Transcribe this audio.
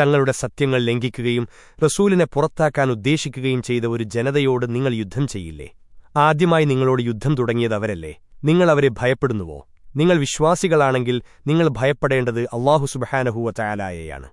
തങ്ങളുടെ സത്യങ്ങൾ ലംഘിക്കുകയും റസൂലിനെ പുറത്താക്കാൻ ഉദ്ദേശിക്കുകയും ചെയ്ത ഒരു ജനതയോട് നിങ്ങൾ യുദ്ധം ചെയ്യില്ലേ? ആദ്യമായി നിങ്ങളോട് യുദ്ധം തുടങ്ങിയതവരല്ലേ നിങ്ങളവരെ നിങ്ങൾ അവരെ ഭയപ്പെടുന്നുവോ? നിങ്ങൾ വിശ്വാസികളാണെങ്കിൽ നിങ്ങൾ ഭയപ്പെടേണ്ടത് അള്ളാഹു സുബഹാനഹുവ ചായാലായെയാണ്